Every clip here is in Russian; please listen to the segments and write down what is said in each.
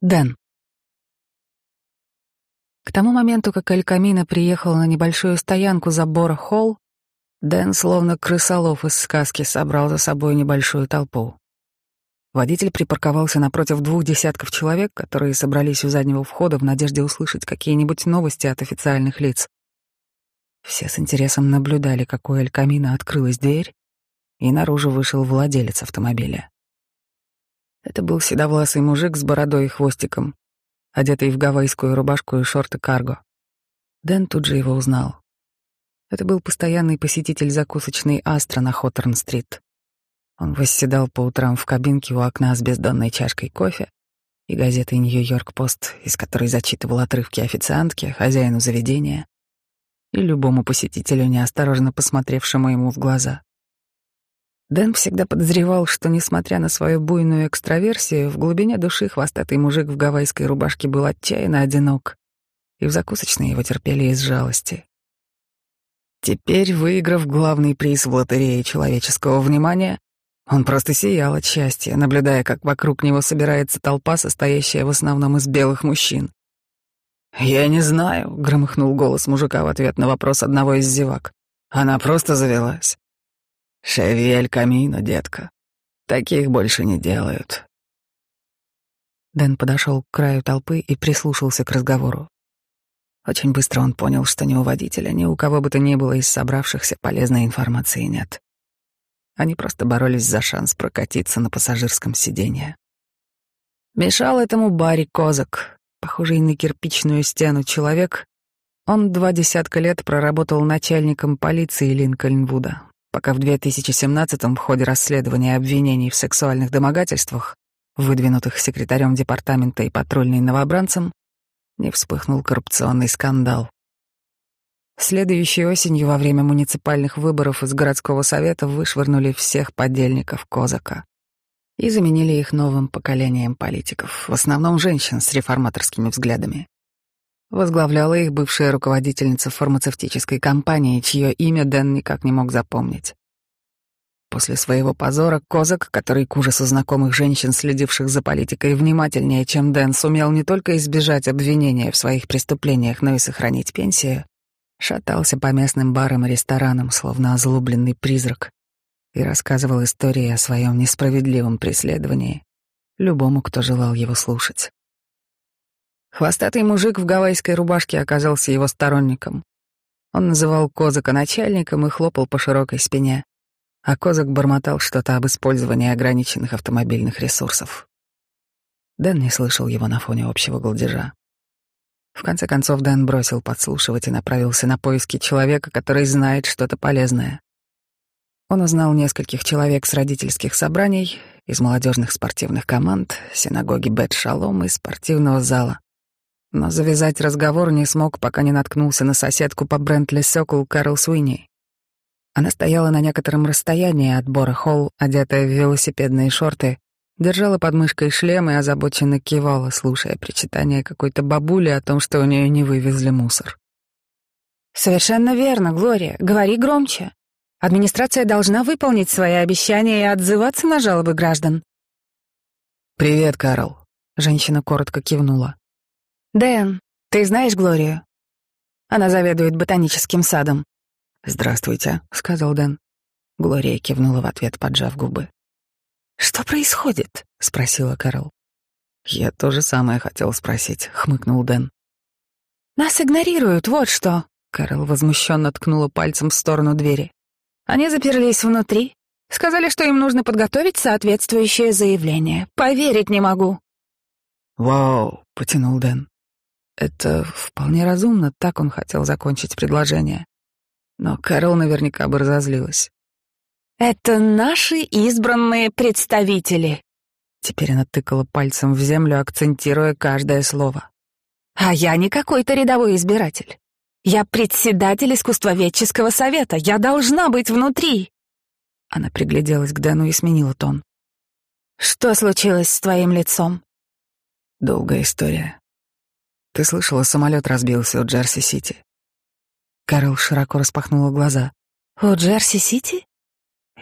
Дэн. К тому моменту, как Эль Камино приехал на небольшую стоянку за Бора-Холл, Дэн, словно крысолов из сказки, собрал за собой небольшую толпу. Водитель припарковался напротив двух десятков человек, которые собрались у заднего входа в надежде услышать какие-нибудь новости от официальных лиц. Все с интересом наблюдали, как у Эль Камино открылась дверь, и наружу вышел владелец автомобиля. Это был седовласый мужик с бородой и хвостиком, одетый в гавайскую рубашку и шорты карго. Дэн тут же его узнал. Это был постоянный посетитель закусочной «Астра» на Хоторн-стрит. Он восседал по утрам в кабинке у окна с бездонной чашкой кофе и газетой «Нью-Йорк-Пост», из которой зачитывал отрывки официантке, хозяину заведения и любому посетителю, неосторожно посмотревшему ему в глаза. Дэн всегда подозревал, что, несмотря на свою буйную экстраверсию, в глубине души хвостатый мужик в гавайской рубашке был отчаянно одинок, и в закусочной его терпели из жалости. Теперь, выиграв главный приз в лотерее человеческого внимания, он просто сиял от счастья, наблюдая, как вокруг него собирается толпа, состоящая в основном из белых мужчин. «Я не знаю», — громыхнул голос мужика в ответ на вопрос одного из зевак. «Она просто завелась». «Шевель камина, детка. Таких больше не делают». Дэн подошел к краю толпы и прислушался к разговору. Очень быстро он понял, что ни у водителя, ни у кого бы то ни было из собравшихся полезной информации нет. Они просто боролись за шанс прокатиться на пассажирском сиденье. Мешал этому Барри Козак, похожий на кирпичную стену человек. Он два десятка лет проработал начальником полиции Линкольнвуда, пока в 2017-м в ходе расследования обвинений в сексуальных домогательствах, выдвинутых секретарем департамента и патрульной новобранцем, не вспыхнул коррупционный скандал. Следующей осенью во время муниципальных выборов из городского совета вышвырнули всех подельников Козака и заменили их новым поколением политиков, в основном женщин с реформаторскими взглядами. Возглавляла их бывшая руководительница фармацевтической компании, чье имя Дэн никак не мог запомнить. После своего позора Козак, который к ужасу знакомых женщин, следивших за политикой внимательнее, чем Дэн, сумел не только избежать обвинения в своих преступлениях, но и сохранить пенсию, шатался по местным барам и ресторанам, словно озлобленный призрак, и рассказывал истории о своем несправедливом преследовании любому, кто желал его слушать. Хвостатый мужик в гавайской рубашке оказался его сторонником. Он называл Козака начальником и хлопал по широкой спине, а Козак бормотал что-то об использовании ограниченных автомобильных ресурсов. Дэн не слышал его на фоне общего голдежа. В конце концов Дэн бросил подслушивать и направился на поиски человека, который знает что-то полезное. Он узнал нескольких человек с родительских собраний, из молодежных спортивных команд, синагоги Бет Шалом и спортивного зала но завязать разговор не смог, пока не наткнулся на соседку по Брентли Сокол Кэрол Суини. Она стояла на некотором расстоянии от Бора Холл, одетая в велосипедные шорты, держала под мышкой шлем и озабоченно кивала, слушая причитание какой-то бабули о том, что у нее не вывезли мусор. «Совершенно верно, Глория. Говори громче. Администрация должна выполнить свои обещания и отзываться на жалобы граждан». «Привет, Карл», — женщина коротко кивнула. «Дэн, ты знаешь Глорию?» Она заведует ботаническим садом. «Здравствуйте», — сказал Дэн. Глория кивнула в ответ, поджав губы. «Что происходит?» — спросила Кэрол. «Я то же самое хотел спросить», — хмыкнул Дэн. «Нас игнорируют, вот что!» Кэрол возмущенно ткнула пальцем в сторону двери. «Они заперлись внутри. Сказали, что им нужно подготовить соответствующее заявление. Поверить не могу». «Вау!» — потянул Дэн. Это вполне разумно, так он хотел закончить предложение. Но Кэрол наверняка бы разозлилась. «Это наши избранные представители», Теперь она тыкала пальцем в землю, акцентируя каждое слово. «А я не какой-то рядовой избиратель. Я председатель искусствоведческого совета. Я должна быть внутри». Она пригляделась к Дэну и сменила тон. «Что случилось с твоим лицом?» «Долгая история. Ты слышала, самолет разбился у Джерси-Сити?» Кэрол широко распахнула глаза. «У Джерси-Сити?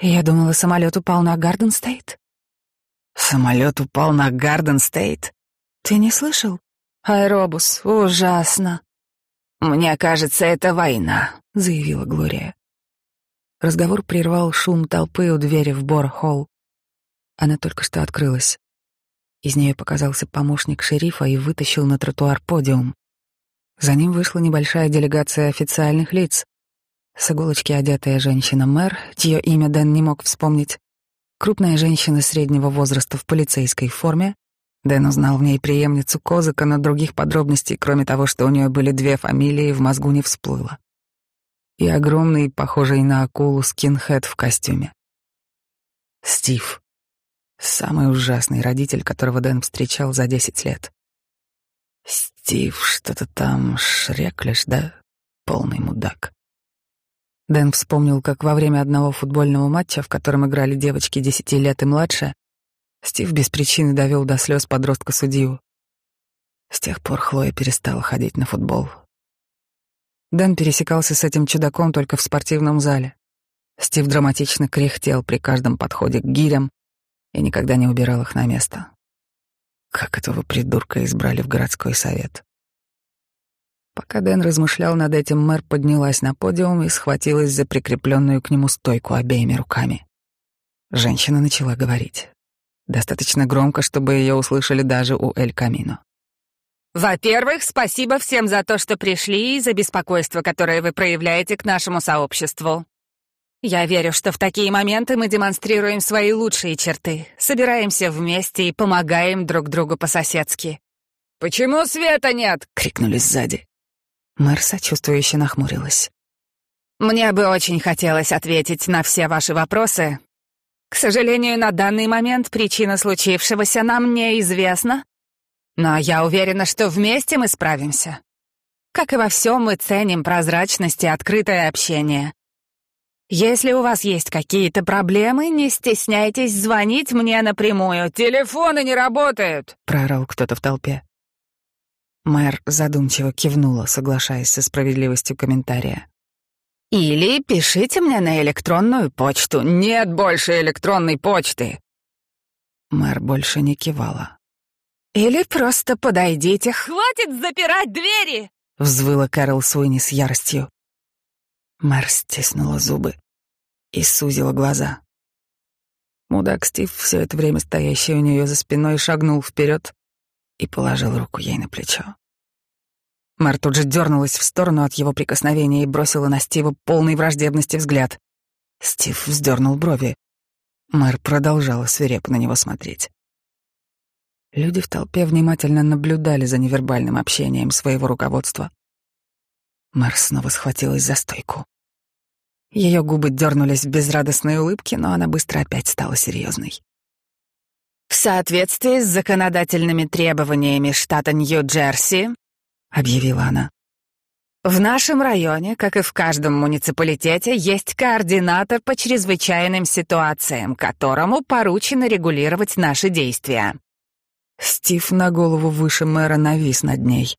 Я думала, самолет упал на Гарден-Стейт». «Самолет упал на Гарден-Стейт? Ты не слышал? Аэробус, ужасно. Мне кажется, это война, заявила Глория. Разговор прервал шум толпы у двери в Бор-холл. Она только что открылась. Из нее показался помощник шерифа и вытащил на тротуар подиум. За ним вышла небольшая делегация официальных лиц. С иголочки одетая женщина-мэр, чье имя Дэн не мог вспомнить. Крупная женщина среднего возраста в полицейской форме. Дэн узнал в ней преемницу Козыка, но других подробностей, кроме того, что у нее были две фамилии, в мозгу не всплыло и огромный, похожий на акулу, скинхед в костюме. Стив. Самый ужасный родитель, которого Дэн встречал за десять лет. Стив что-то там шреклишь, да? Полный мудак. Дэн вспомнил, как во время одного футбольного матча, в котором играли девочки десяти лет и младше, Стив без причины довел до слез подростка-судью. С тех пор Хлоя перестала ходить на футбол, Дэн пересекался с этим чудаком только в спортивном зале. Стив драматично кряхтел при каждом подходе к гирям и никогда не убирал их на место. Как этого придурка избрали в городской совет? Пока Дэн размышлял над этим, мэр поднялась на подиум и схватилась за прикрепленную к нему стойку обеими руками. Женщина начала говорить. Достаточно громко, чтобы ее услышали даже у Эль Камино. Во-первых, спасибо всем за то, что пришли и за беспокойство, которое вы проявляете к нашему сообществу. Я верю, что в такие моменты мы демонстрируем свои лучшие черты, собираемся вместе и помогаем друг другу по-соседски. «Почему света нет?» — крикнули сзади. Мэр сочувствующе нахмурилась. «Мне бы очень хотелось ответить на все ваши вопросы. К сожалению, на данный момент причина случившегося нам неизвестна, но я уверена, что вместе мы справимся. Как и во всем, мы ценим прозрачность и открытое общение. Если у вас есть какие-то проблемы, не стесняйтесь звонить мне напрямую. Телефоны не работают!» — проорал кто-то в толпе. Мэр задумчиво кивнула, соглашаясь со справедливостью комментария. «Или пишите мне на электронную почту. Нет больше электронной почты!» Мэр больше не кивала. Или просто подойдите. Хватит запирать двери!» — взвыла Кэрол Суини с яростью. Мэр стиснула зубы и сузила глаза. Мудак Стив, все это время стоящий у нее за спиной, шагнул вперед и положил руку ей на плечо. Мэр тут же дернулась в сторону от его прикосновения и бросила на Стива полный враждебности взгляд. Стив вздернул брови. Мэр продолжала свирепо на него смотреть. Люди в толпе внимательно наблюдали за невербальным общением своего руководства. Мэр снова схватилась за стойку. Ее губы дернулись в безрадостной улыбке, но она быстро опять стала серьезной. В соответствии с законодательными требованиями штата Нью-Джерси, объявила она, в нашем районе, как и в каждом муниципалитете, есть координатор по чрезвычайным ситуациям, которому поручено регулировать наши действия. Стив на голову выше мэра навис над ней.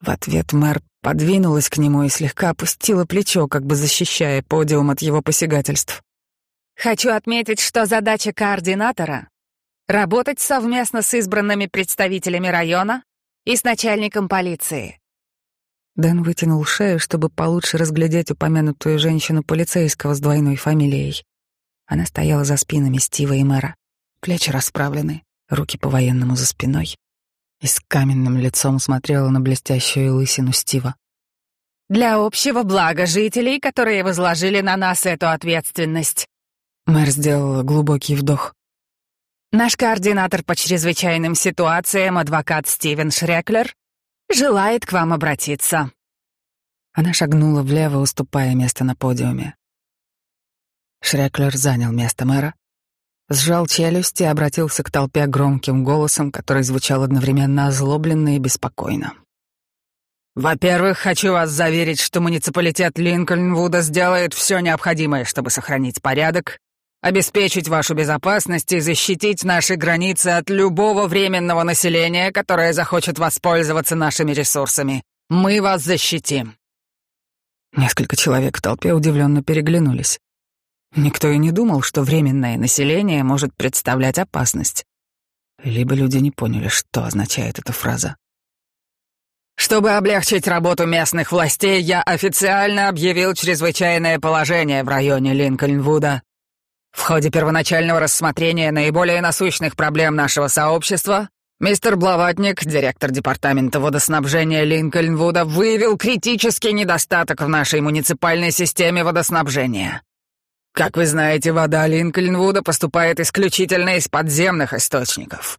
В ответ мэр подвинулась к нему и слегка опустила плечо, как бы защищая подиум от его посягательств. «Хочу отметить, что задача координатора — работать совместно с избранными представителями района и с начальником полиции». Дэн вытянул шею, чтобы получше разглядеть упомянутую женщину полицейского с двойной фамилией. Она стояла за спинами Стива и мэра. Плечи расправлены, руки по-военному за спиной и с каменным лицом смотрела на блестящую лысину Стива. «Для общего блага жителей, которые возложили на нас эту ответственность». Мэр сделала глубокий вдох. «Наш координатор по чрезвычайным ситуациям, адвокат Стивен Шреклер, желает к вам обратиться». Она шагнула влево, уступая место на подиуме. Шреклер занял место мэра, сжал челюсть и обратился к толпе громким голосом, который звучал одновременно озлобленно и беспокойно. «Во-первых, хочу вас заверить, что муниципалитет Линкольнвуда сделает все необходимое, чтобы сохранить порядок, обеспечить вашу безопасность и защитить наши границы от любого временного населения, которое захочет воспользоваться нашими ресурсами. Мы вас защитим». Несколько человек в толпе удивленно переглянулись. Никто и не думал, что временное население может представлять опасность. либо люди не поняли, что означает эта фраза. Чтобы облегчить работу местных властей, я официально объявил чрезвычайное положение в районе Линкольнвуда. В ходе первоначального рассмотрения наиболее насущных проблем нашего сообщества мистер Блаватник, директор департамента водоснабжения Линкольнвуда, выявил критический недостаток в нашей муниципальной системе водоснабжения. Как вы знаете, вода Линкольнвуда поступает исключительно из подземных источников.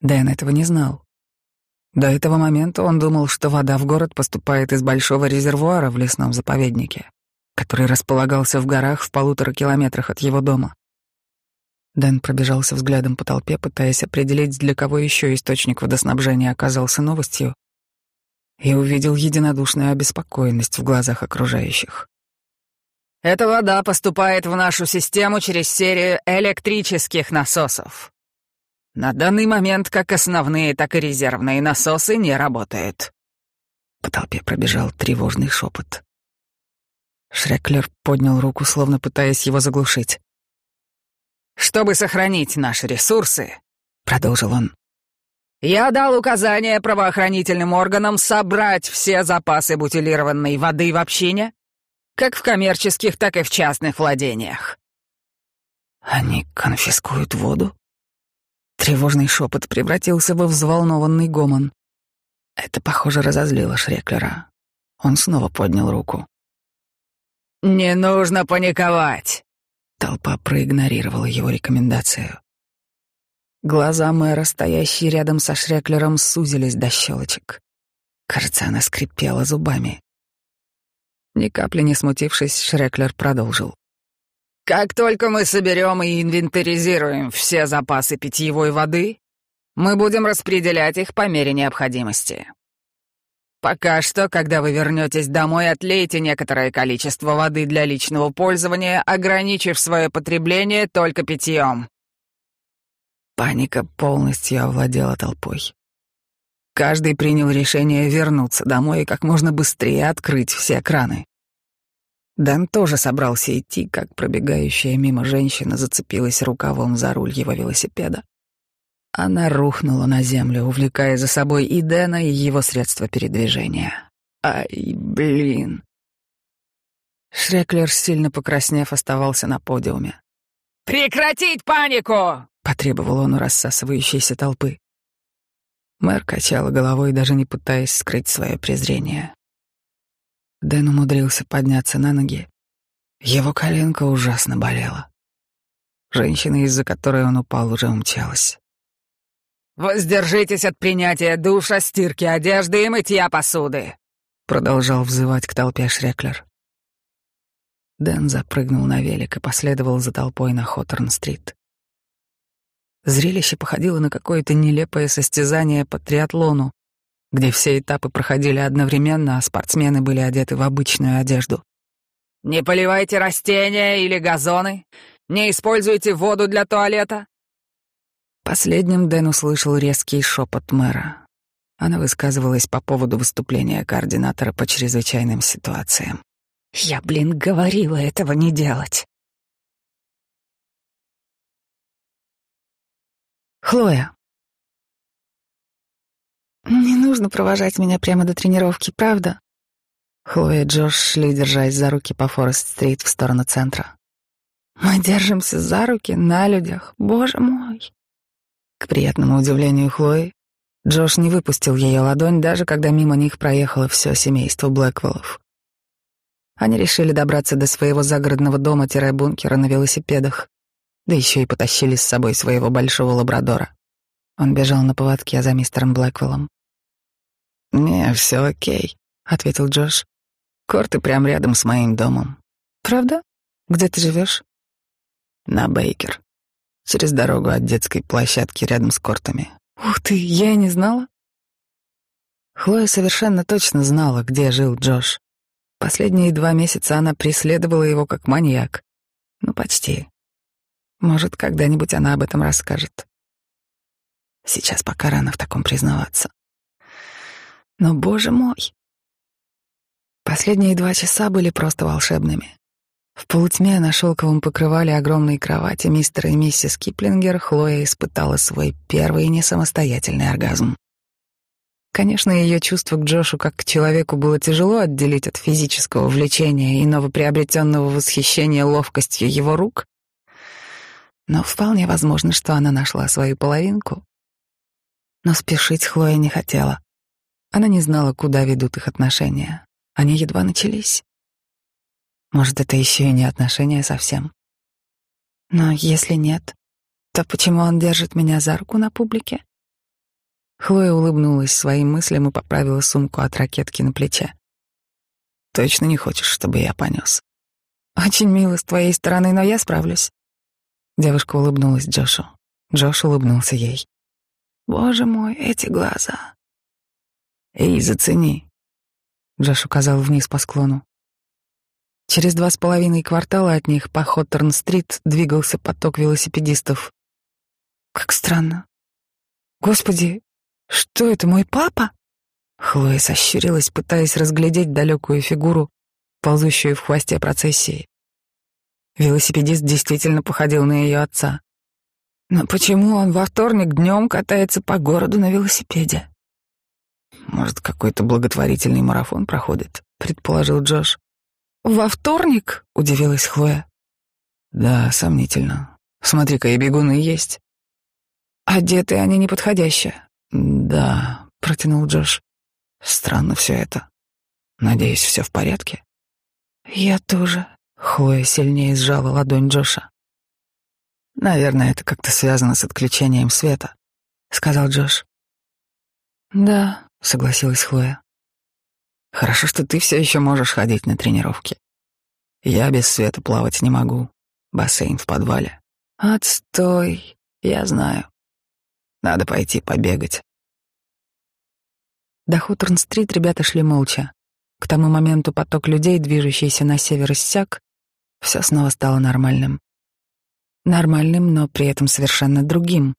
Дэн этого не знал. До этого момента он думал, что вода в город поступает из большого резервуара в лесном заповеднике, который располагался в горах в полутора километрах от его дома. Дэн пробежался взглядом по толпе, пытаясь определить, для кого еще источник водоснабжения оказался новостью, и увидел единодушную обеспокоенность в глазах окружающих. Эта вода поступает в нашу систему через серию электрических насосов. На данный момент как основные, так и резервные насосы не работают. По толпе пробежал тревожный шепот. Шреклер поднял руку, словно пытаясь его заглушить. «Чтобы сохранить наши ресурсы», — продолжил он, «я дал указание правоохранительным органам собрать все запасы бутилированной воды в общине, как в коммерческих, так и в частных владениях». «Они конфискуют воду?» Тревожный шепот превратился во взволнованный гомон. Это, похоже, разозлило Шреклера. Он снова поднял руку. «Не нужно паниковать!» Толпа проигнорировала его рекомендацию. Глаза мэра, стоящие рядом со Шреклером, сузились до щелочек. Кажется, она скрипела зубами. Ни капли не смутившись, Шреклер продолжил. Как только мы соберем и инвентаризируем все запасы питьевой воды, мы будем распределять их по мере необходимости. Пока что, когда вы вернетесь домой, отлейте некоторое количество воды для личного пользования, ограничив свое потребление только питьем. Паника полностью овладела толпой. Каждый принял решение вернуться домой и как можно быстрее открыть все краны. Дэн тоже собрался идти, как пробегающая мимо женщина зацепилась рукавом за руль его велосипеда. Она рухнула на землю, увлекая за собой и Дэна, и его средства передвижения. Ай, блин. Шреклер, сильно покраснев, оставался на подиуме. «Прекратить панику!» — потребовал он у рассасывающейся толпы. Мэр качала головой, даже не пытаясь скрыть свое презрение. Дэн умудрился подняться на ноги. Его коленка ужасно болела. Женщина, из-за которой он упал, уже умчалась. «Воздержитесь от принятия душа, стирки одежды и мытья посуды», продолжал взывать к толпе Шреклер. Дэн запрыгнул на велик и последовал за толпой на Хоторн-стрит. Зрелище походило на какое-то нелепое состязание по триатлону, где все этапы проходили одновременно, а спортсмены были одеты в обычную одежду. «Не поливайте растения или газоны, не используйте воду для туалета». Последним Дэн услышал резкий шепот мэра. Она высказывалась по поводу выступления координатора по чрезвычайным ситуациям. «Я, блин, говорила этого не делать». Хлоя. «Не нужно провожать меня прямо до тренировки, правда?» Хлоя и Джош шли, держась за руки по Форест-стрит в сторону центра. «Мы держимся за руки на людях, боже мой!» К приятному удивлению Хлои, Джош не выпустил ее ладонь, даже когда мимо них проехало все семейство Блэквеллов. Они решили добраться до своего загородного дома-бункера на велосипедах, да еще и потащили с собой своего большого лабрадора. Он бежал на поводке за мистером Блэквеллом. «Не, все окей», — ответил Джош. «Корты прямо рядом с моим домом». «Правда? Где ты живешь?» «На Бейкер. Через дорогу от детской площадки рядом с кортами». «Ух ты, я и не знала». Хлоя совершенно точно знала, где жил Джош. Последние два месяца она преследовала его как маньяк. Ну, почти. Может, когда-нибудь она об этом расскажет. Сейчас пока рано в таком признаваться. Но, боже мой, последние два часа были просто волшебными. В полутьме на шелковом покрывале огромной кровати мистера и миссис Киплингер Хлоя испытала свой первый несамостоятельный оргазм. Конечно, ее чувство к Джошу как к человеку было тяжело отделить от физического влечения и новоприобретенного восхищения ловкостью его рук, но вполне возможно, что она нашла свою половинку. Но спешить Хлоя не хотела. Она не знала, куда ведут их отношения. Они едва начались. Может, это еще и не отношения совсем. Но если нет, то почему он держит меня за руку на публике? Хлоя улыбнулась своим мыслям и поправила сумку от ракетки на плече. «Точно не хочешь, чтобы я понес?» «Очень мило с твоей стороны, но я справлюсь». Девушка улыбнулась Джошу. Джош улыбнулся ей. «Боже мой, эти глаза!» «Эй, зацени!» Джош указал вниз по склону. Через два с половиной квартала от них по Хоттерн-стрит двигался поток велосипедистов. Как странно. Господи, что это, мой папа? Хлоя сощурилась, пытаясь разглядеть далекую фигуру, ползущую в хвосте процессии. Велосипедист действительно походил на ее отца. Но почему он во вторник днем катается по городу на велосипеде? Может, какой-то благотворительный марафон проходит, предположил Джош. «Во вторник?» — удивилась Хлоя. «Да, сомнительно. Смотри-ка, и бегуны есть». «Одеты они неподходяще». «Да», — протянул Джош. «Странно все это. Надеюсь, все в порядке». «Я тоже». Хлоя сильнее сжала ладонь Джоша. «Наверное, это как-то связано с отключением света», — сказал Джош. «Да», — согласилась Хлоя. Хорошо, что ты все еще можешь ходить на тренировки. Я без света плавать не могу. Бассейн в подвале. Отстой. Я знаю. Надо пойти побегать. До Хуторн-стрит ребята шли молча. К тому моменту поток людей, движущийся на север, иссяк. Все снова стало нормальным. Нормальным, но при этом совершенно другим.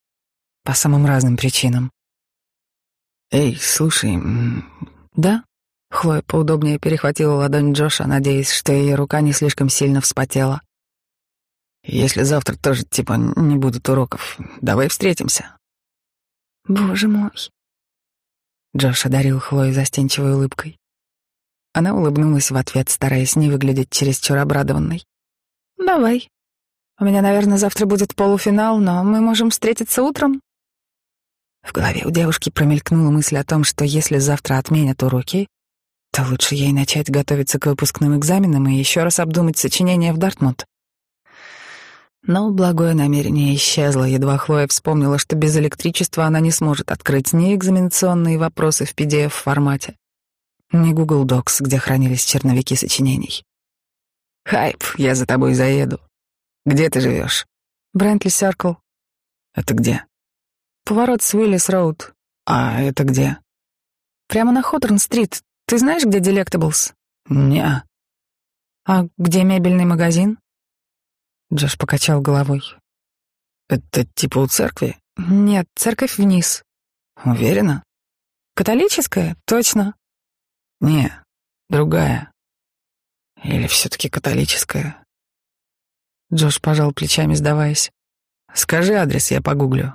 По самым разным причинам. «Эй, слушай...» «Да?» Хлоя поудобнее перехватила ладонь Джоша, надеясь, что ее рука не слишком сильно вспотела. «Если завтра тоже, типа, не будет уроков, давай встретимся». «Боже мой!» Джош одарил Хлою застенчивой улыбкой. Она улыбнулась в ответ, стараясь не выглядеть чересчур обрадованной. «Давай. У меня, наверное, завтра будет полуфинал, но мы можем встретиться утром». В голове у девушки промелькнула мысль о том, что если завтра отменят уроки, то лучше ей начать готовиться к выпускным экзаменам и еще раз обдумать сочинение в Дартмут. Но благое намерение исчезло, едва Хлоя вспомнила, что без электричества она не сможет открыть ни экзаменационные вопросы в PDF-формате, ни Google Docs, где хранились черновики сочинений. «Хайп, я за тобой заеду. Где ты живешь?» «Брентли Серкл». «Это где?» «Поворот с Уиллис Роуд». «А это где?» «Прямо на Хоторн-стрит, ты знаешь, где Delectables? Не. А где мебельный магазин? Джош покачал головой. Это типа у церкви? Нет, церковь вниз. Уверена? Католическая? Точно. Не, другая. Или все-таки католическая? Джош пожал плечами, сдаваясь. Скажи адрес, я погуглю.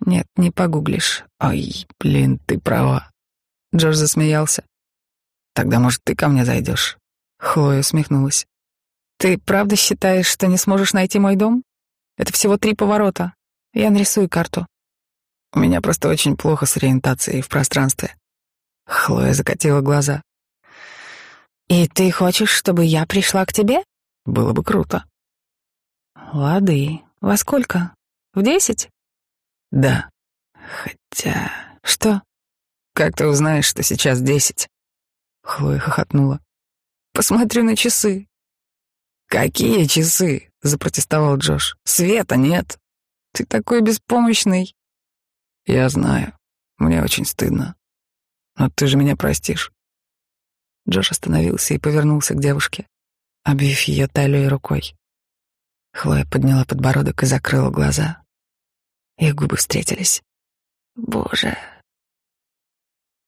Нет, не погуглишь. Ой, блин, ты права. Джордж засмеялся. «Тогда, может, ты ко мне зайдешь?» Хлоя усмехнулась. «Ты правда считаешь, что не сможешь найти мой дом? Это всего три поворота. Я нарисую карту». «У меня просто очень плохо с ориентацией в пространстве». Хлоя закатила глаза. «И ты хочешь, чтобы я пришла к тебе?» «Было бы круто». «Лады. Во сколько? В десять?» «Да. Хотя...» «Что?» Как ты узнаешь, что сейчас десять? Хлоя хохотнула. Посмотрю на часы. Какие часы? Запротестовал Джош. Света нет. Ты такой беспомощный. Я знаю. Мне очень стыдно. Но ты же меня простишь. Джош остановился и повернулся к девушке, обвив ее талией рукой. Хлоя подняла подбородок и закрыла глаза. Их губы встретились. Боже,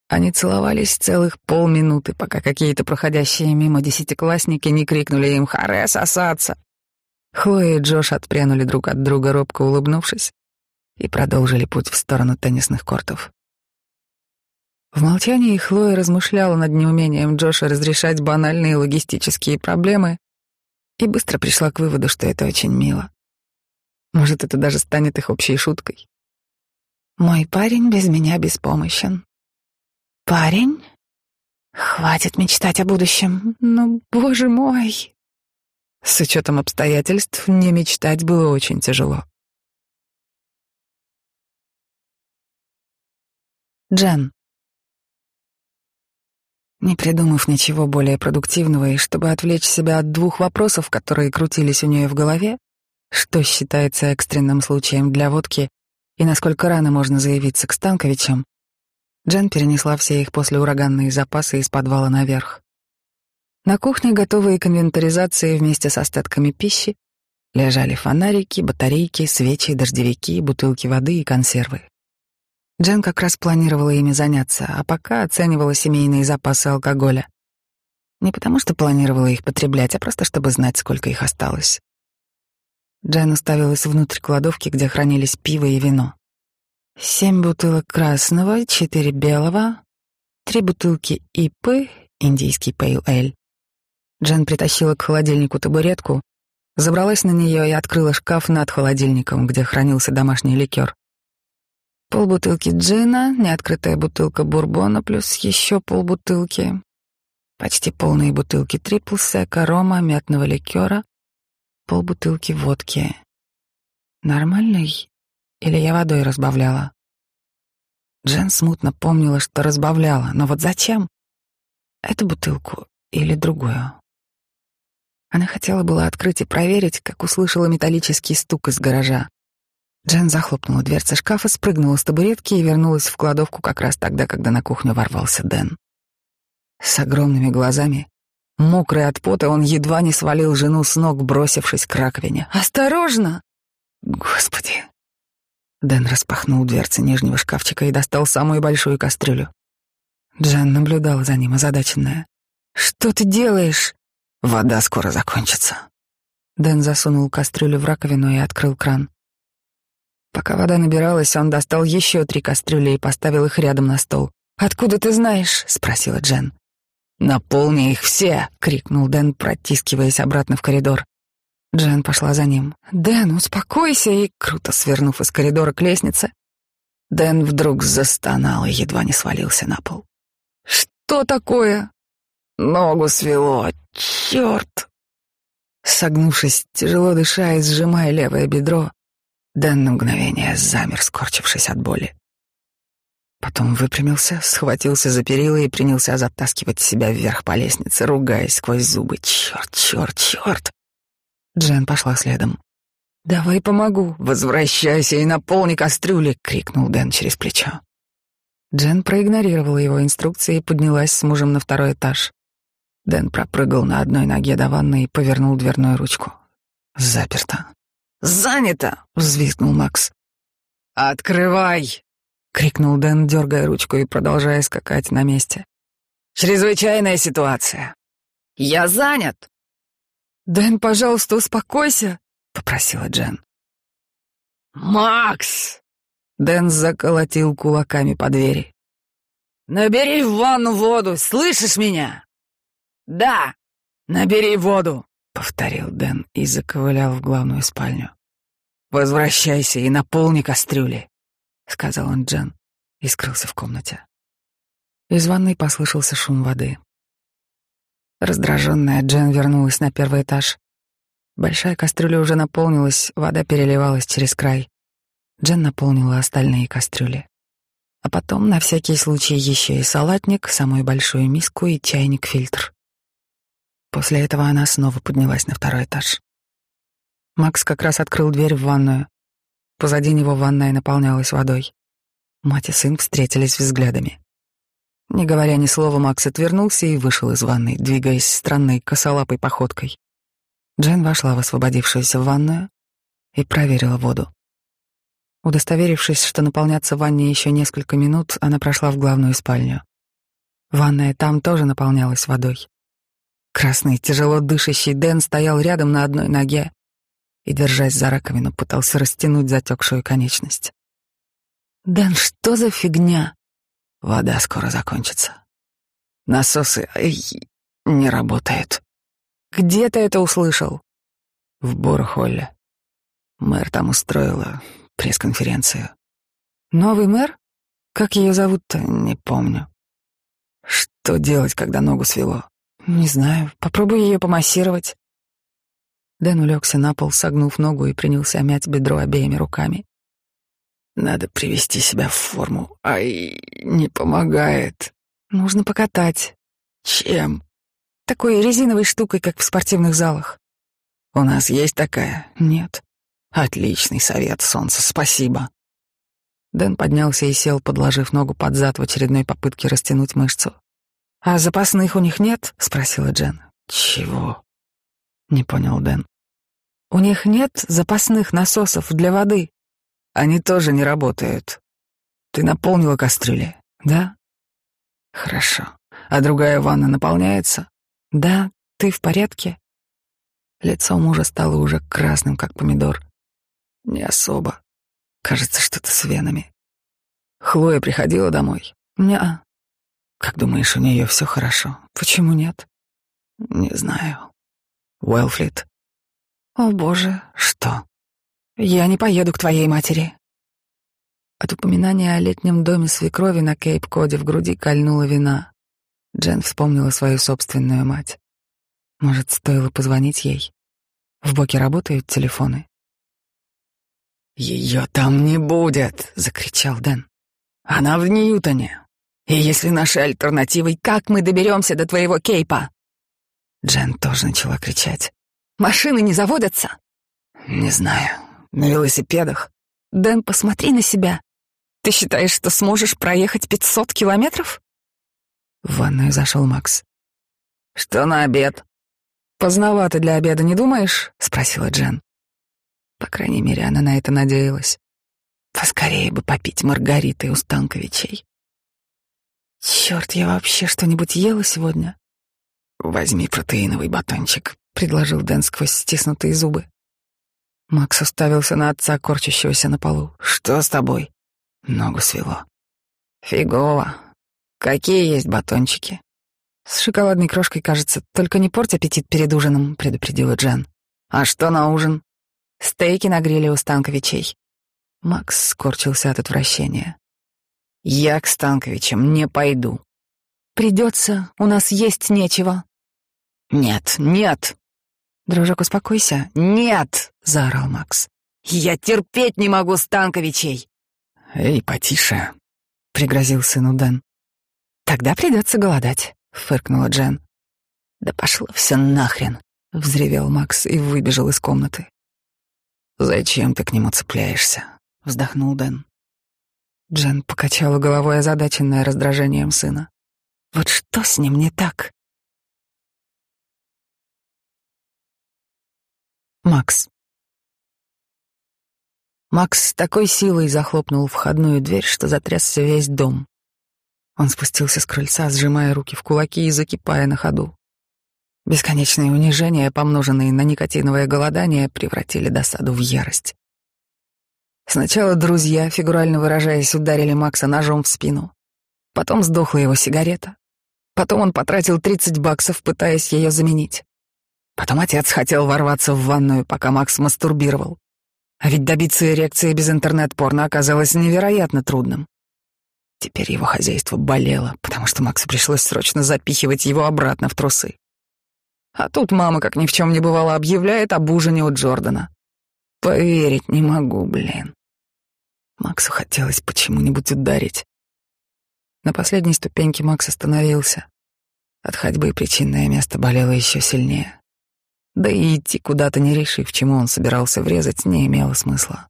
Они целовались целых полминуты, пока какие-то проходящие мимо десятиклассники не крикнули им «Харе сосаться!». Хлоя и Джош отпрянули друг от друга, робко улыбнувшись, и продолжили путь в сторону теннисных кортов. В молчании Хлоя размышляла над неумением Джоша разрешать банальные логистические проблемы и быстро пришла к выводу, что это очень мило. Может, это даже станет их общей шуткой. «Мой парень без меня беспомощен». «Парень? Хватит мечтать о будущем. Ну, боже мой!» С учетом обстоятельств не мечтать было очень тяжело. Джен. Не придумав ничего более продуктивного и чтобы отвлечь себя от двух вопросов, которые крутились у нее в голове, что считается экстренным случаем для водки и насколько рано можно заявиться к Станковичам, Джен перенесла все их после ураганные запасы из подвала наверх. На кухне, готовые к инвентаризации вместе с остатками пищи, лежали фонарики, батарейки, свечи, дождевики, бутылки воды и консервы. Джен как раз планировала ими заняться, а пока оценивала семейные запасы алкоголя. Не потому что планировала их потреблять, а просто чтобы знать, сколько их осталось. Джен уставилась внутрь кладовки, где хранились пиво и вино. Семь бутылок красного, четыре белого, три бутылки ипы, индийский пейл эль. Джен притащила к холодильнику табуретку, забралась на нее и открыла шкаф над холодильником, где хранился домашний ликер. Полбутылки джина, неоткрытая бутылка бурбона плюс еще полбутылки, почти полные бутылки трипл сека, рома, мятного ликера, полбутылки водки. Нормальный? Или я водой разбавляла? Джен смутно помнила, что разбавляла, но вот зачем? Эту бутылку или другую? Она хотела было открыть и проверить, как услышала металлический стук из гаража. Джен захлопнула дверцы шкафа, спрыгнула с табуретки и вернулась в кладовку как раз тогда, когда на кухню ворвался Дэн. С огромными глазами, мокрый от пота, он едва не свалил жену с ног, бросившись к раковине. «Осторожно!» «Господи!» Дэн распахнул дверцы нижнего шкафчика и достал самую большую кастрюлю. Джен наблюдала за ним, озадаченная. «Что ты делаешь?» «Вода скоро закончится». Дэн засунул кастрюлю в раковину и открыл кран. Пока вода набиралась, он достал еще три кастрюли и поставил их рядом на стол. «Откуда ты знаешь?» — спросила Джен. «Наполни их все!» — крикнул Дэн, протискиваясь обратно в коридор. Джен пошла за ним. «Дэн, успокойся!» И, круто свернув из коридора к лестнице, Дэн вдруг застонал и едва не свалился на пол. «Что такое?» «Ногу свело! Черт!» Согнувшись, тяжело дыша и сжимая левое бедро, Дэн на мгновение замер, скорчившись от боли. Потом выпрямился, схватился за перила и принялся затаскивать себя вверх по лестнице, ругаясь сквозь зубы. «Черт, черт, черт!» Джен пошла следом. «Давай помогу. Возвращайся и наполни кастрюли!» — крикнул Дэн через плечо. Джен проигнорировала его инструкции и поднялась с мужем на второй этаж. Дэн пропрыгал на одной ноге до ванны и повернул дверную ручку. Заперто. «Занято!» — взвизгнул Макс. «Открывай!» — крикнул Дэн, дергая ручку и продолжая скакать на месте. «Чрезвычайная ситуация. Я занят!» «Дэн, пожалуйста, успокойся!» — попросила Джен. «Макс!» — Дэн заколотил кулаками по двери. «Набери в ванну воду, слышишь меня?» «Да, набери воду!» — повторил Дэн и заковылял в главную спальню. «Возвращайся и наполни кастрюли», — сказал он Джен и скрылся в комнате. Из ванной послышался шум воды. Раздраженная Джен вернулась на первый этаж. Большая кастрюля уже наполнилась, вода переливалась через край. Джен наполнила остальные кастрюли. А потом, на всякий случай, еще и салатник, самую большую миску и чайник-фильтр. После этого она снова поднялась на второй этаж. Макс как раз открыл дверь в ванную. Позади него ванная наполнялась водой. Мать и сын встретились взглядами. Не говоря ни слова, Макс отвернулся и вышел из ванной, двигаясь странной косолапой походкой. Джен вошла в освободившуюся ванную и проверила воду. Удостоверившись, что наполняться ванне еще несколько минут, она прошла в главную спальню. Ванная там тоже наполнялась водой. Красный, тяжело дышащий Дэн стоял рядом на одной ноге и, держась за раковину, пытался растянуть затекшую конечность. «Дэн, что за фигня?» «Вода скоро закончится. Насосы ай, не работают». «Где ты это услышал?» «В Борхолле. Мэр там устроила пресс-конференцию». «Новый мэр? Как ее зовут-то?» «Не помню». «Что делать, когда ногу свело?» «Не знаю. Попробуй ее помассировать». Дэн улегся на пол, согнув ногу и принялся мять бедро обеими руками. «Надо привести себя в форму. Ай, не помогает. Нужно покатать. Чем? Такой резиновой штукой, как в спортивных залах. У нас есть такая? Нет. Отличный совет, солнце, спасибо. Дэн поднялся и сел, подложив ногу под зад в очередной попытке растянуть мышцу. «А запасных у них нет?» — спросила Джен. «Чего?» — не понял Дэн. У них нет запасных насосов для воды. Они тоже не работают. Ты наполнила кастрюли, да? Хорошо. А другая ванна наполняется? Да. Ты в порядке? Лицо мужа стало уже красным, как помидор. Не особо. Кажется, что-то с венами. Хлоя приходила домой? Не. Как думаешь, у нее все хорошо? Почему нет? Не знаю. Уэлфлит «О, боже, что? Я не поеду к твоей матери». От упоминания о летнем доме свекрови на Кейп-Коде в груди кольнула вина. Джен вспомнила свою собственную мать. Может, стоило позвонить ей? В Боке работают телефоны. «Ее там не будет!» — закричал Дэн. «Она в Ньютоне. И если нашей альтернативой, как мы доберемся до твоего Кейпа?» Джен тоже начала кричать. Машины не заводятся? Не знаю. На велосипедах. Дэн, посмотри на себя. Ты считаешь, что сможешь проехать 500 километров? В ванную зашел Макс. Что на обед? Поздновато для обеда, не думаешь? Спросила Джен. По крайней мере, она на это надеялась. Поскорее бы попить Маргариты у Станковичей. Черт, я вообще что-нибудь ела сегодня? Возьми протеиновый батончик. — предложил Дэн сквозь стиснутые зубы. Макс уставился на отца, корчащегося на полу. «Что с тобой?» Ногу свело. «Фигово. Какие есть батончики?» «С шоколадной крошкой, кажется. Только не порть аппетит перед ужином», — предупредила Джен. «А что на ужин?» «Стейки на гриле у Станковичей». Макс скорчился от отвращения. «Я к Станковичам не пойду». «Придется. У нас есть нечего». «Нет, нет», «Дружок, успокойся». «Нет!» — заорал Макс. «Я терпеть не могу Станковичей!» «Эй, потише!» — пригрозил сыну Дэн. «Тогда придется голодать», — фыркнула Джен. «Да пошло все нахрен!» — взревел Макс и выбежал из комнаты. «Зачем ты к нему цепляешься?» — вздохнул Дэн. Джен покачала головой, озадаченная раздражением сына. «Вот что с ним не так?» Макс. Макс с такой силой захлопнул входную дверь, что затрясся весь дом. Он спустился с крыльца, сжимая руки в кулаки и закипая на ходу. Бесконечные унижения, помноженные на никотиновое голодание, превратили досаду в ярость. Сначала друзья, фигурально выражаясь, ударили Макса ножом в спину. Потом сдохла его сигарета. Потом он потратил 30 баксов, пытаясь ее заменить. Потом отец хотел ворваться в ванную, пока Макс мастурбировал. А ведь добиться эрекции без интернет-порно оказалось невероятно трудным. Теперь его хозяйство болело, потому что Максу пришлось срочно запихивать его обратно в трусы. А тут мама, как ни в чем не бывало, объявляет об ужине у Джордана. Поверить не могу, блин. Максу хотелось почему-нибудь ударить. На последней ступеньке Макс остановился. От ходьбы причинное место болело еще сильнее. Да и идти куда-то не решив, чему он собирался врезать, не имело смысла.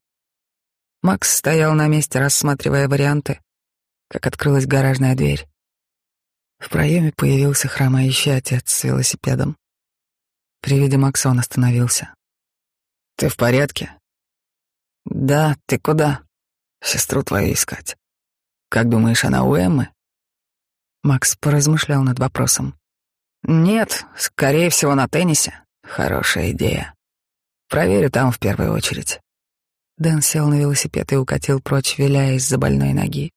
Макс стоял на месте, рассматривая варианты, как открылась гаражная дверь. В проеме появился хромающий отец с велосипедом. При виде Макса он остановился. «Ты в порядке?» «Да, ты куда?» «Сестру твою искать. Как думаешь, она у Эммы?» Макс поразмышлял над вопросом. Нет, скорее всего, на теннисе. Хорошая идея. Проверю там в первую очередь. Дэн сел на велосипед и укатил прочь, виляя из-за больной ноги.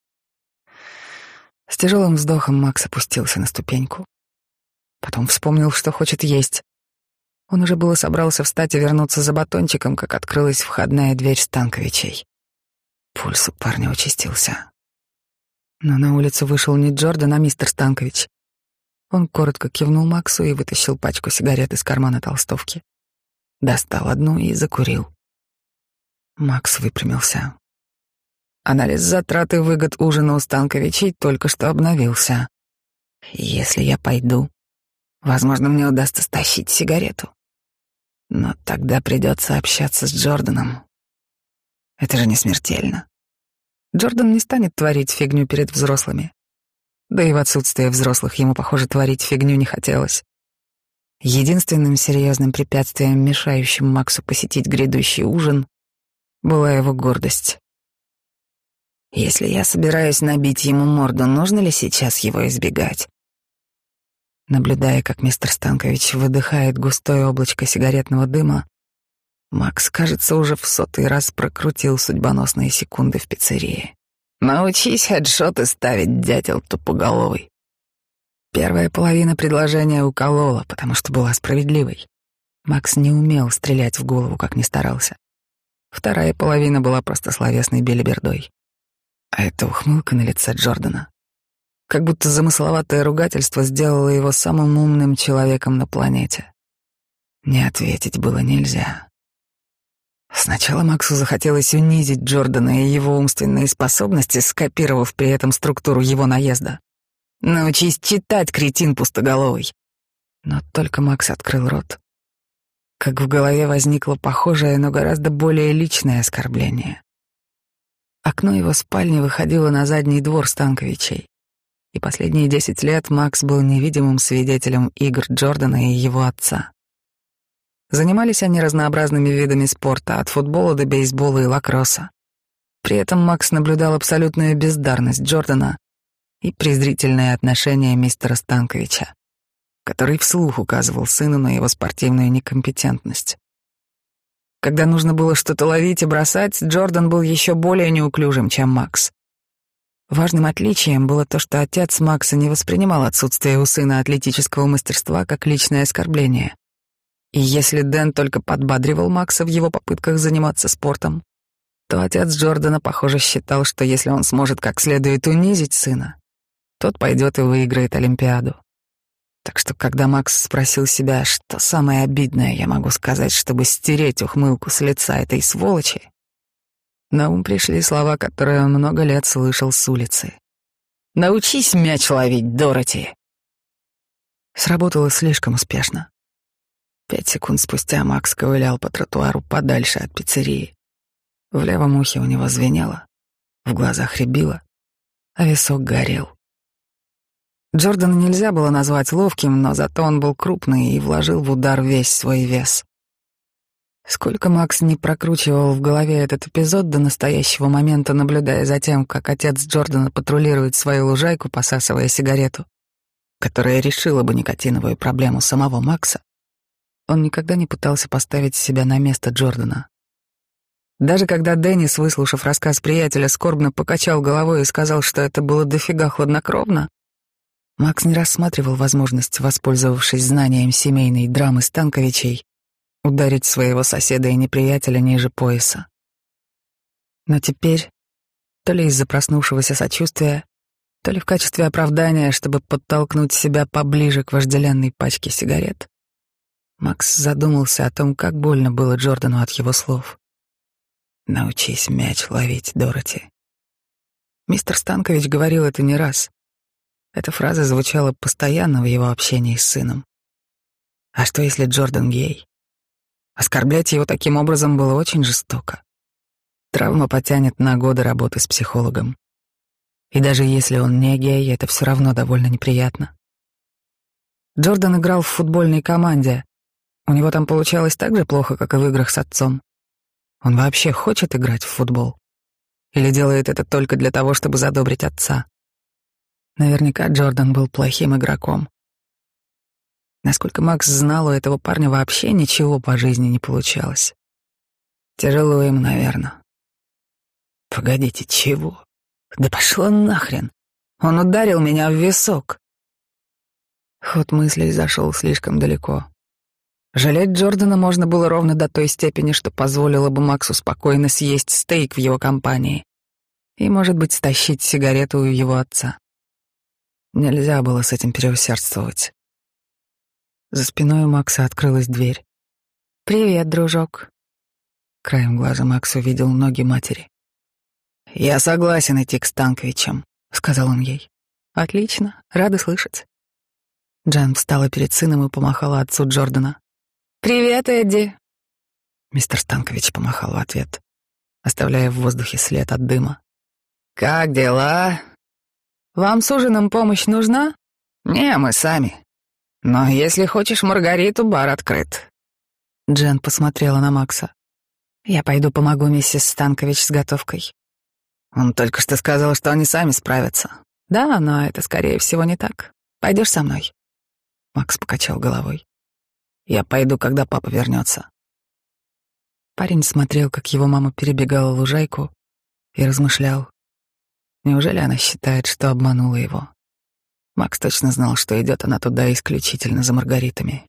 С тяжелым вздохом Макс опустился на ступеньку. Потом вспомнил, что хочет есть. Он уже было собрался встать и вернуться за батончиком, как открылась входная дверь Станковичей. Пульс у парня участился. Но на улицу вышел не Джордан, а мистер Станкович. Он коротко кивнул Максу и вытащил пачку сигарет из кармана толстовки. Достал одну и закурил. Макс выпрямился. Анализ затрат и выгод ужина у Станковичей только что обновился. Если я пойду, возможно, мне удастся стащить сигарету. Но тогда придется общаться с Джорданом. Это же не смертельно. Джордан не станет творить фигню перед взрослыми. Да и в отсутствие взрослых ему, похоже, творить фигню не хотелось. Единственным серьезным препятствием, мешающим Максу посетить грядущий ужин, была его гордость. Если я собираюсь набить ему морду, нужно ли сейчас его избегать? Наблюдая, как мистер Станкович выдыхает густое облачко сигаретного дыма, Макс, кажется, уже в сотый раз прокрутил судьбоносные секунды в пиццерии. «Научись хедшоты ставить, дятел тупоголовый». Первая половина предложения уколола, потому что была справедливой. Макс не умел стрелять в голову, как ни старался. Вторая половина была просто словесной белибердой. А это ухмылка на лице Джордана. Как будто замысловатое ругательство сделало его самым умным человеком на планете. Не ответить было нельзя. Сначала Максу захотелось унизить Джордана и его умственные способности, скопировав при этом структуру его наезда. «Научись читать, кретин пустоголовый!» Но только Макс открыл рот, как в голове возникло похожее, но гораздо более личное оскорбление. Окно его спальни выходило на задний двор Станковичей, и последние десять лет Макс был невидимым свидетелем игр Джордана и его отца. Занимались они разнообразными видами спорта, от футбола до бейсбола и лакросса. При этом Макс наблюдал абсолютную бездарность Джордана и презрительное отношение мистера Станковича, который вслух указывал сыну на его спортивную некомпетентность. Когда нужно было что-то ловить и бросать, Джордан был еще более неуклюжим, чем Макс. Важным отличием было то, что отец Макса не воспринимал отсутствие у сына атлетического мастерства как личное оскорбление. И если Дэн только подбадривал Макса в его попытках заниматься спортом, то отец Джордана, похоже, считал, что если он сможет как следует унизить сына, тот пойдет и выиграет Олимпиаду. Так что, когда Макс спросил себя, что самое обидное я могу сказать, чтобы стереть ухмылку с лица этой сволочи, на ум пришли слова, которые он много лет слышал с улицы. «Научись мяч ловить, Дороти!» Сработало слишком успешно. Пять секунд спустя Макс ковылял по тротуару подальше от пиццерии. В левом ухе у него звенело, в глазах рябило, а висок горел. Джордана нельзя было назвать ловким, но зато он был крупный и вложил в удар весь свой вес. Сколько Макс не прокручивал в голове этот эпизод до настоящего момента, наблюдая за тем, как отец Джордана патрулирует свою лужайку, посасывая сигарету, которая решила бы никотиновую проблему самого Макса, он никогда не пытался поставить себя на место Джордана. Даже когда Деннис, выслушав рассказ приятеля, скорбно покачал головой и сказал, что это было дофига хладнокровно, Макс не рассматривал возможность, воспользовавшись знанием семейной драмы Станковичей, ударить своего соседа и неприятеля ниже пояса. Но теперь, то ли из-за проснувшегося сочувствия, то ли в качестве оправдания, чтобы подтолкнуть себя поближе к вожделенной пачке сигарет, Макс задумался о том, как больно было Джордану от его слов. «Научись мяч ловить, Дороти». Мистер Станкович говорил это не раз. Эта фраза звучала постоянно в его общении с сыном. А что если Джордан гей? Оскорблять его таким образом было очень жестоко. Травма потянет на годы работы с психологом. И даже если он не гей, это все равно довольно неприятно. Джордан играл в футбольной команде. У него там получалось так же плохо, как и в играх с отцом. Он вообще хочет играть в футбол? Или делает это только для того, чтобы задобрить отца? Наверняка Джордан был плохим игроком. Насколько Макс знал, у этого парня вообще ничего по жизни не получалось. Тяжело им, наверное. Погодите, чего? Да пошло нахрен. Он ударил меня в висок. Ход мыслей зашел слишком далеко. Жалеть Джордана можно было ровно до той степени, что позволило бы Максу спокойно съесть стейк в его компании и, может быть, стащить сигарету у его отца. Нельзя было с этим переусердствовать. За спиной у Макса открылась дверь. «Привет, дружок». Краем глаза Макс увидел ноги матери. «Я согласен идти к Станковичам», — сказал он ей. «Отлично, рада слышать». Джан встала перед сыном и помахала отцу Джордана. «Привет, Эдди!» Мистер Станкович помахал в ответ, оставляя в воздухе след от дыма. «Как дела?» «Вам с ужином помощь нужна?» «Не, мы сами. Но если хочешь Маргариту, бар открыт». Джен посмотрела на Макса. «Я пойду помогу миссис Станкович с готовкой». Он только что сказал, что они сами справятся. «Да, но это, скорее всего, не так. Пойдешь со мной?» Макс покачал головой. Я пойду, когда папа вернется. Парень смотрел, как его мама перебегала лужайку, и размышлял. Неужели она считает, что обманула его? Макс точно знал, что идет она туда исключительно за Маргаритами.